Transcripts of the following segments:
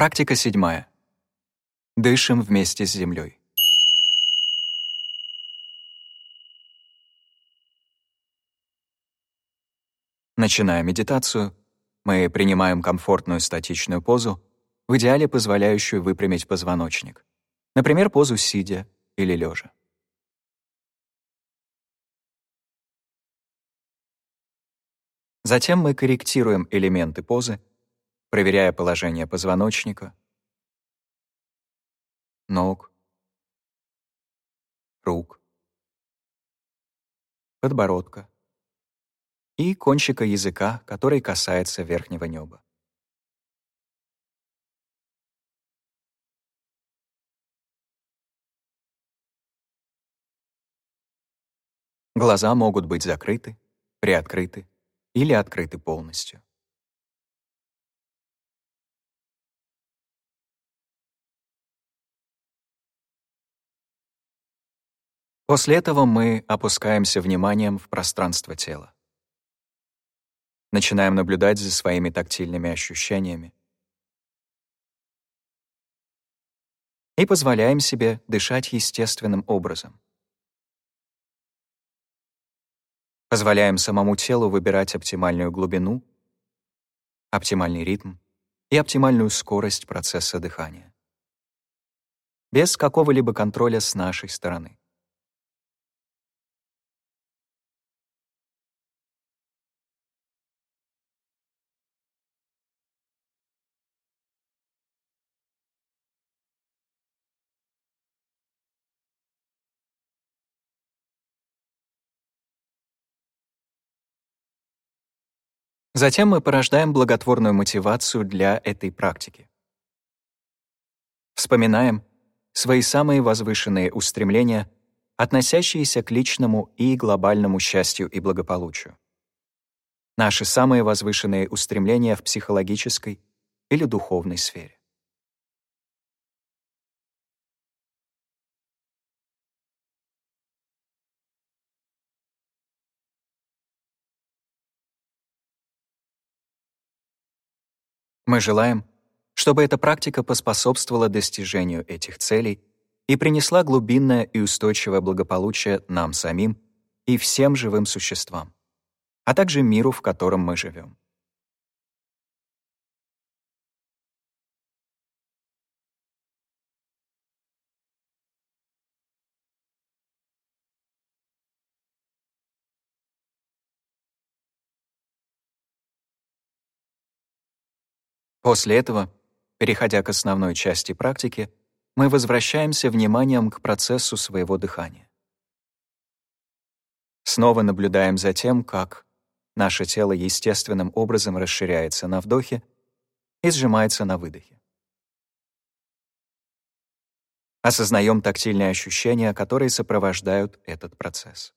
Практика седьмая. Дышим вместе с Землей. Начиная медитацию, мы принимаем комфортную статичную позу, в идеале позволяющую выпрямить позвоночник. Например, позу сидя или лежа. Затем мы корректируем элементы позы, проверяя положение позвоночника, ног, рук, подбородка и кончика языка, который касается верхнего неба. Глаза могут быть закрыты, приоткрыты или открыты полностью. После этого мы опускаемся вниманием в пространство тела. Начинаем наблюдать за своими тактильными ощущениями. И позволяем себе дышать естественным образом. Позволяем самому телу выбирать оптимальную глубину, оптимальный ритм и оптимальную скорость процесса дыхания. Без какого-либо контроля с нашей стороны. Затем мы порождаем благотворную мотивацию для этой практики. Вспоминаем свои самые возвышенные устремления, относящиеся к личному и глобальному счастью и благополучию. Наши самые возвышенные устремления в психологической или духовной сфере. Мы желаем, чтобы эта практика поспособствовала достижению этих целей и принесла глубинное и устойчивое благополучие нам самим и всем живым существам, а также миру, в котором мы живем. После этого, переходя к основной части практики, мы возвращаемся вниманием к процессу своего дыхания. Снова наблюдаем за тем, как наше тело естественным образом расширяется на вдохе и сжимается на выдохе. Осознаем тактильные ощущения, которые сопровождают этот процесс.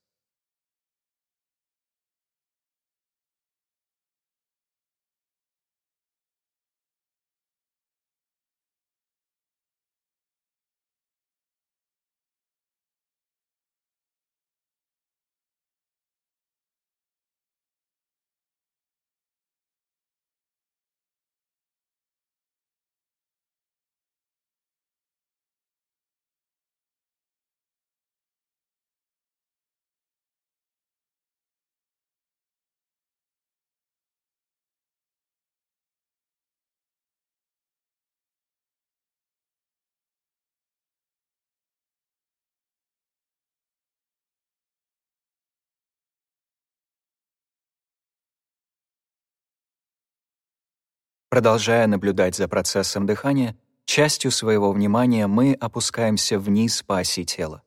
Продолжая наблюдать за процессом дыхания, частью своего внимания мы опускаемся вниз по оси тела.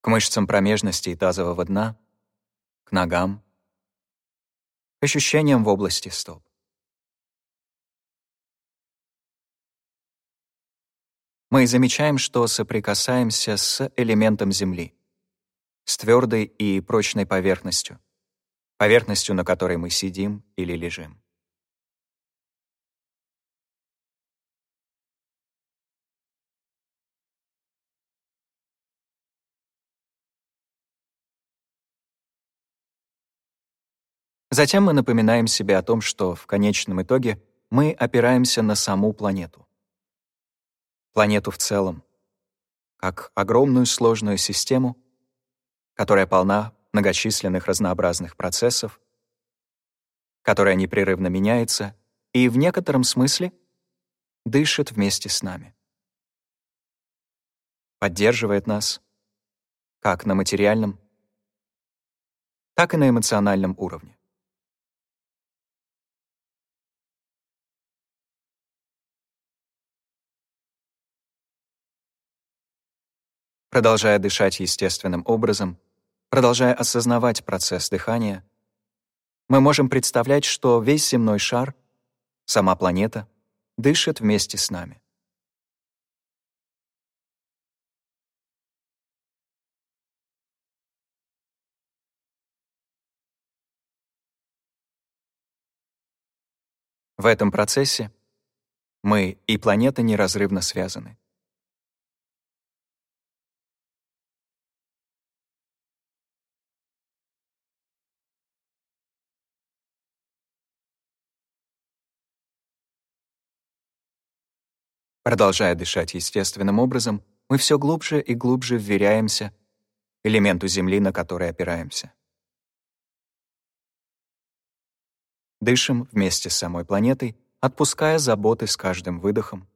К мышцам промежности и тазового дна, к ногам, к ощущениям в области стоп. Мы замечаем, что соприкасаемся с элементом Земли, с твердой и прочной поверхностью, поверхностью, на которой мы сидим или лежим. Затем мы напоминаем себе о том, что в конечном итоге мы опираемся на саму планету. Планету в целом, как огромную сложную систему, которая полна многочисленных разнообразных процессов, которая непрерывно меняется и в некотором смысле дышит вместе с нами. Поддерживает нас как на материальном, так и на эмоциональном уровне. Продолжая дышать естественным образом, продолжая осознавать процесс дыхания, мы можем представлять, что весь земной шар, сама планета, дышит вместе с нами. В этом процессе мы и планета неразрывно связаны. Продолжая дышать естественным образом, мы все глубже и глубже вверяемся элементу Земли, на который опираемся. Дышим вместе с самой планетой, отпуская заботы с каждым выдохом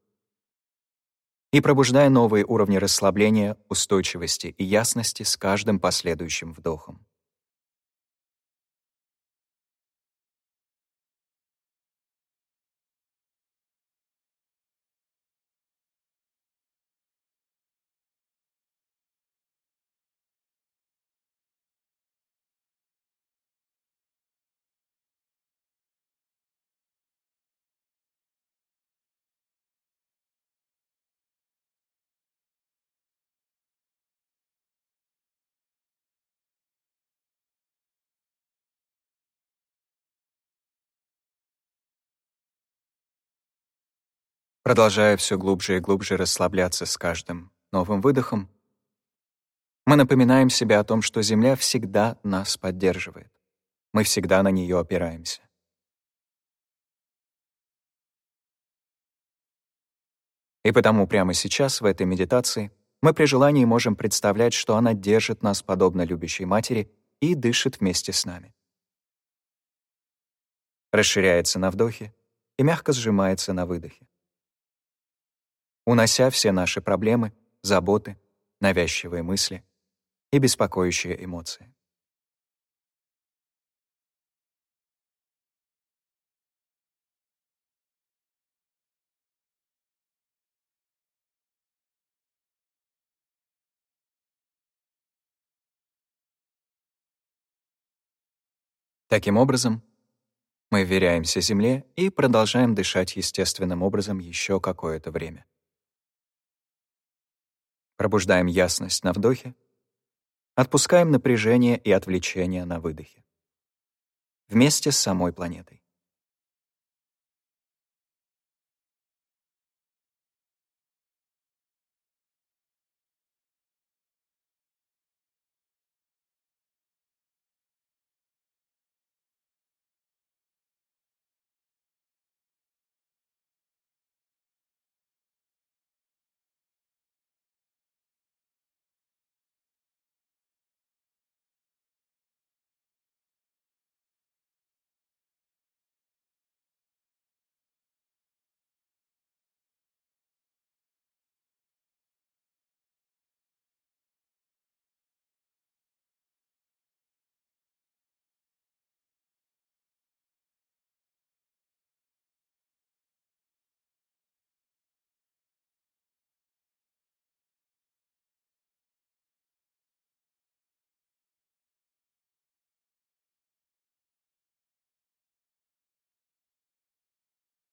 и пробуждая новые уровни расслабления, устойчивости и ясности с каждым последующим вдохом. Продолжая все глубже и глубже расслабляться с каждым новым выдохом, мы напоминаем себе о том, что Земля всегда нас поддерживает. Мы всегда на нее опираемся. И потому прямо сейчас, в этой медитации, мы при желании можем представлять, что она держит нас подобно любящей матери и дышит вместе с нами. Расширяется на вдохе и мягко сжимается на выдохе унося все наши проблемы, заботы, навязчивые мысли и беспокоящие эмоции. Таким образом, мы вверяемся Земле и продолжаем дышать естественным образом еще какое-то время. Пробуждаем ясность на вдохе, отпускаем напряжение и отвлечение на выдохе. Вместе с самой планетой.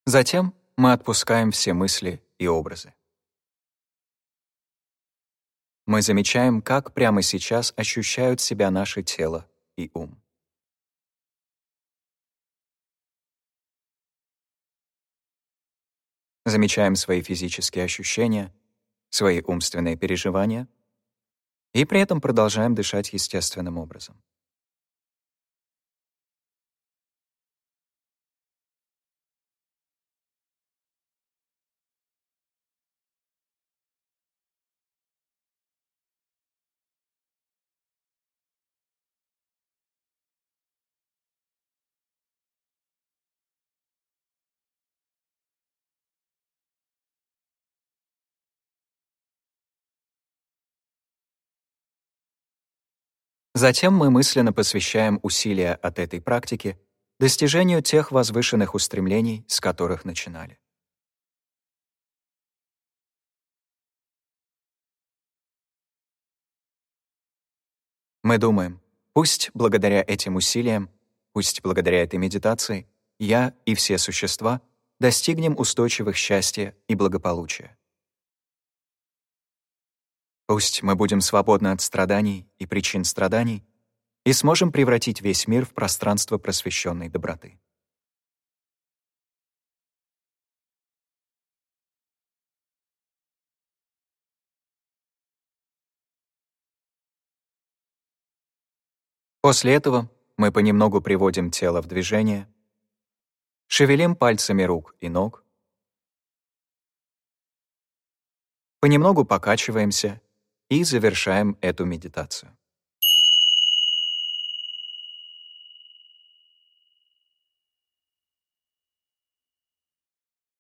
Затем мы отпускаем все мысли и образы. Мы замечаем, как прямо сейчас ощущают себя наше тело и ум. Замечаем свои физические ощущения, свои умственные переживания и при этом продолжаем дышать естественным образом. Затем мы мысленно посвящаем усилия от этой практики достижению тех возвышенных устремлений, с которых начинали. Мы думаем, пусть благодаря этим усилиям, пусть благодаря этой медитации я и все существа достигнем устойчивых счастья и благополучия. Пусть мы будем свободны от страданий и причин страданий и сможем превратить весь мир в пространство просвещенной доброты. После этого мы понемногу приводим тело в движение, шевелим пальцами рук и ног, понемногу покачиваемся и завершаем эту медитацию.